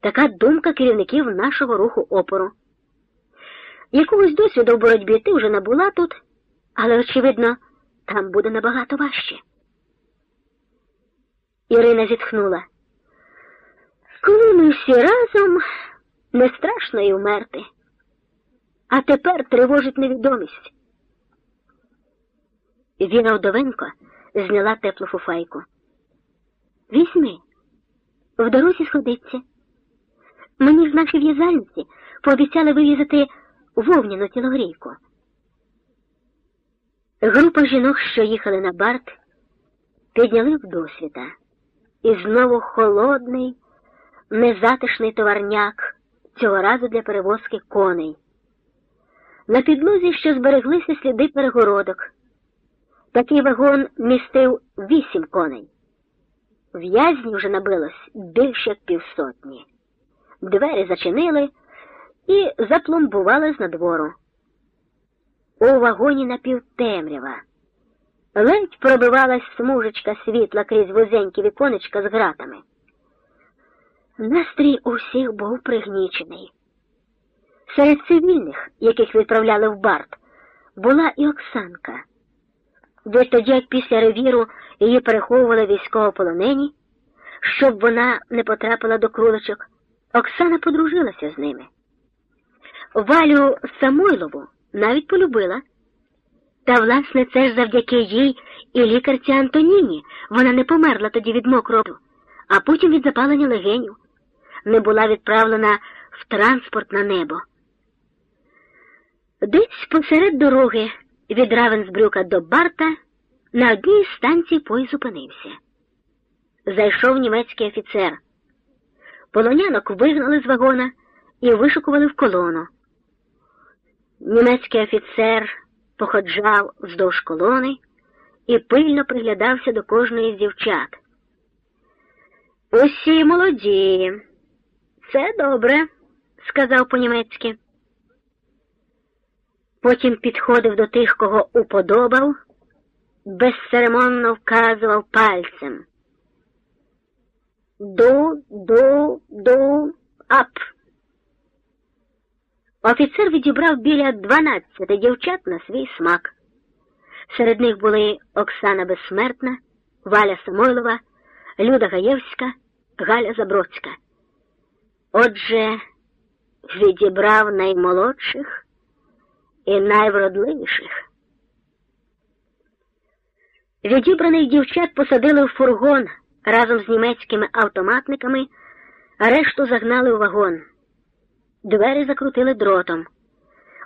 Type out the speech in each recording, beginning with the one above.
Така думка керівників нашого руху опору. Якогось досвіду в боротьбі ти вже набула тут, але, очевидно, там буде набагато важче. Ірина зітхнула. Коли ми всі разом, не страшно й умерти. А тепер тривожить невідомість. Віра Вдовенко зняла теплу фуфайку. Візьми, в дорозі сходиться. Мені ж наші в'язальниці пообіцяли вивізати вовняну тілогрійку. Група жінок, що їхали на барт, підняли в досвіта. І знову холодний, незатишний товарняк, цього разу для перевозки коней. На підлозі ще збереглися сліди перегородок. Такий вагон містив вісім коней. В'язні вже набилось більше півсотні. Двері зачинили і запломбували з надвору. У вагоні напівтемрява. Ледь пробивалась смужечка світла крізь вузенькі віконечка з гратами. Настрій у всіх був пригнічений. Серед цивільних, яких відправляли в барт, була і Оксанка. Відтоді, як після ревіру її переховували військовополонені, щоб вона не потрапила до крулечок, Оксана подружилася з ними. Валю Самойлову навіть полюбила. Та, власне, це ж завдяки їй і лікарці Антоніні вона не померла тоді від мокрого, а потім від запалення легенів, не була відправлена в транспорт на небо. Десь посеред дороги від Равенсбрюка до Барта на одній з станцій поїзд зупинився. Зайшов німецький офіцер. Полонянок вигнали з вагона і вишукували в колону. Німецький офіцер походжав вздовж колони і пильно приглядався до кожної з дівчат. Усі молоді, це добре, сказав по-німецьки. Потім підходив до тих, кого уподобав, безцеремонно вказував пальцем. Ду, ду, ду, ап. Офіцер відібрав біля дванадцяти дівчат на свій смак. Серед них були Оксана Безсмертна, Валя Самойлова, Люда Гаєвська, Галя Забродська. Отже, відібрав наймолодших і найвродливіших. Відібраних дівчат посадили в фургон разом з німецькими автоматниками, а решту загнали у вагон. Двері закрутили дротом.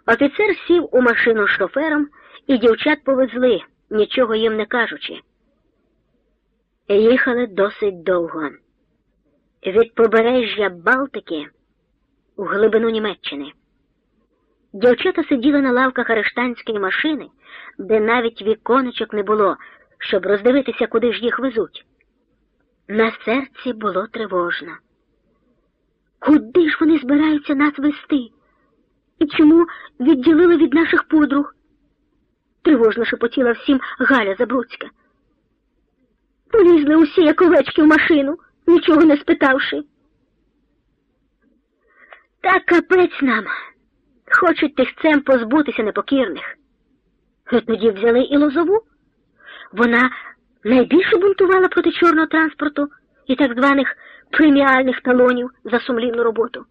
Офіцер сів у машину з шофером, і дівчат повезли, нічого їм не кажучи. Їхали досить довго. Від побережжя Балтики у глибину Німеччини. Дівчата сиділи на лавках арештанської машини, де навіть віконечок не було, щоб роздивитися, куди ж їх везуть. На серці було тривожно. Куди ж вони збираються нас вести? І чому відділили від наших подруг? Тривожно шепотіла всім Галя Забруцька. Полізли усі, як овечки в машину, нічого не спитавши. Та капець нам. Хочуть тихцем позбутися непокірних. Тоді взяли і лозову. Вона найбільше бунтувала проти чорного транспорту і так званих преміальних талонів за сумлінну роботу.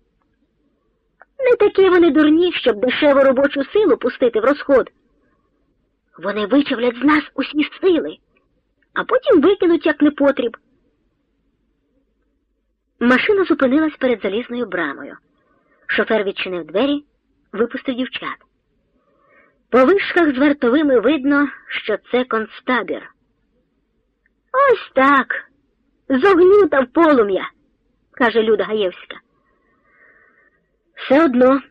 Не такі вони дурні, щоб дешеву робочу силу пустити в розход. Вони вичавлять з нас усі сили, а потім викинуть як непотріб. Машина зупинилась перед залізною брамою. Шофер відчинив двері, випустив дівчат. По вишках з вартовими видно, що це концтабір. Ось так. З огню та в полум'я, каже Люда Гаєвська. Все одно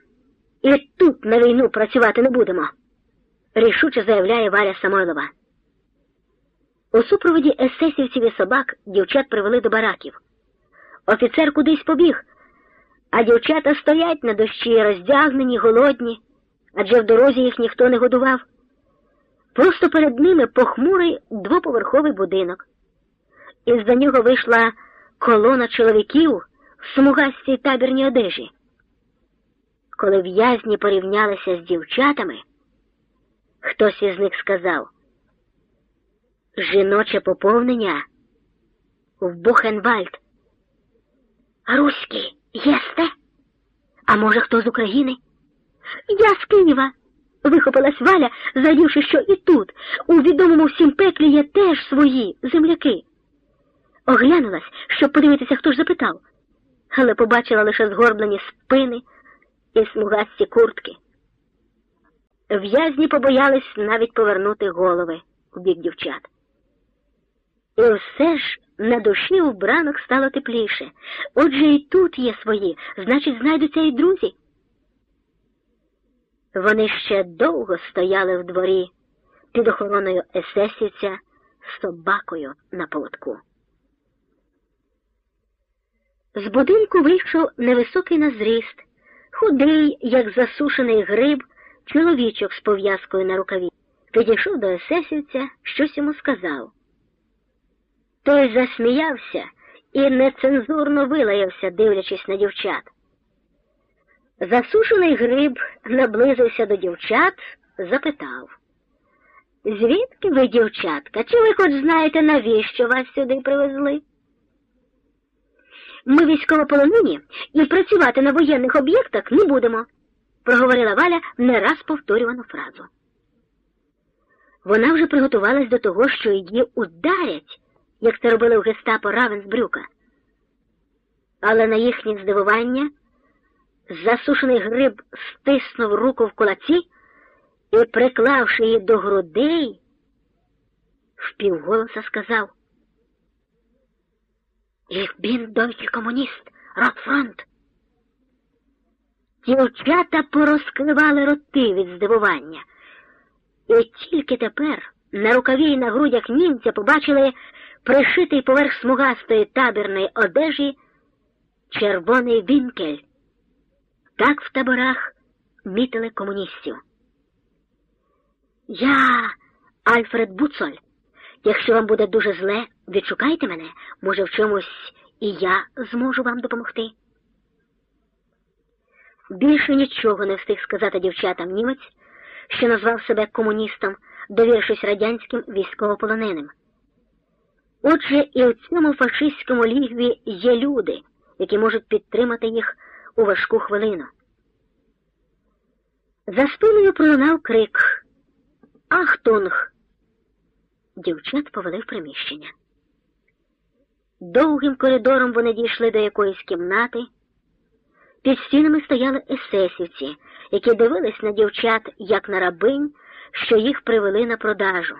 і тут на війну працювати не будемо, рішуче заявляє Валя Самойлова. У супроводі есесівців і собак дівчат привели до бараків. Офіцер кудись побіг, а дівчата стоять на дощі, роздягнені, голодні, адже в дорозі їх ніхто не годував. Просто перед ними похмурий двоповерховий будинок. Із за нього вийшла колона чоловіків в смугастій табірній одежі. Коли в'язні порівнялися з дівчатами, хтось із них сказав жіноче поповнення в Бухенвальд. Руські єсте? А може, хто з України? Я з Києва. Вихопилась Валя, задівши, що і тут, у відомому всім пеклі є теж свої земляки. Оглянулась, щоб подивитися, хто ж запитав, але побачила лише згорблені спини і смугасті куртки. В'язні побоялись навіть повернути голови у бік дівчат. І все ж на душі у бранок стало тепліше. Отже, і тут є свої, значить, знайдуться і друзі. Вони ще довго стояли в дворі під охороною есесівця з собакою на поводку. З будинку вийшов невисокий на зріст, худий, як засушений гриб, чоловічок з пов'язкою на рукаві. Підійшов до есесівця, щось йому сказав. Той засміявся і нецензурно вилаявся, дивлячись на дівчат. Засушений гриб наблизився до дівчат, запитав. Звідки ви, дівчатка? Чи ви хоч знаєте, навіщо вас сюди привезли? Ми військовополонені і працювати на воєнних об'єктах не будемо, проговорила Валя не раз повторювану фразу. Вона вже приготувалась до того, що її ударять, як це робили в гестапо Равенсбрюка. Але на їхнє здивування засушений гриб стиснув руку в кулаці і, приклавши її до грудей, впівголоса сказав «Ich bin deutscher комуніст, Ротфронт!» Дівчата порозкривали роти від здивування. І тільки тепер на рукаві і на грудях німця побачили пришитий поверх смугастої табірної одежі червоний вінкель. Так в таборах мітили комуністів. Я Альфред Буцоль. Якщо вам буде дуже зле, відшукайте мене, може, в чомусь і я зможу вам допомогти. Більше нічого не встиг сказати дівчатам німець, що назвав себе комуністом, довірившись радянським військовополоненим. Отже, і у цьому фашистському лігві є люди, які можуть підтримати їх у важку хвилину. За спиною пролунав крик Ахтунг! Дівчат повели в приміщення. Довгим коридором вони дійшли до якоїсь кімнати. Під стінами стояли есесівці, які дивились на дівчат як на рабинь, що їх привели на продажу.